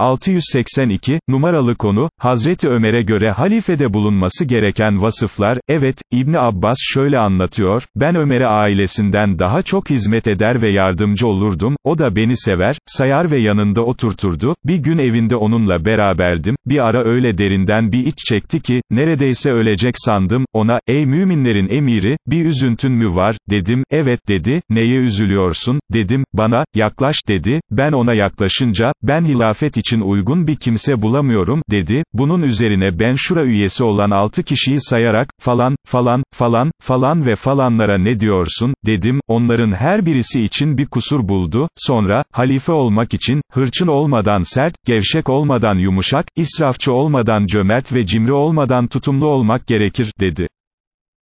682, numaralı konu, Hazreti Ömer'e göre halifede bulunması gereken vasıflar, evet, İbni Abbas şöyle anlatıyor, ben Ömer'e ailesinden daha çok hizmet eder ve yardımcı olurdum, o da beni sever, sayar ve yanında oturturdu, bir gün evinde onunla beraberdim, bir ara öyle derinden bir iç çekti ki, neredeyse ölecek sandım, ona, ey müminlerin emiri, bir üzüntün mü var, dedim, evet dedi, neye üzülüyorsun, dedim, bana, yaklaş dedi, ben ona yaklaşınca, ben hilafet için uygun bir kimse bulamıyorum, dedi, bunun üzerine ben şura üyesi olan altı kişiyi sayarak, falan, falan, falan, falan ve falanlara ne diyorsun, dedim, onların her birisi için bir kusur buldu, sonra, halife olmak için, hırçın olmadan sert, gevşek olmadan yumuşak, israfçı olmadan cömert ve cimri olmadan tutumlu olmak gerekir, dedi.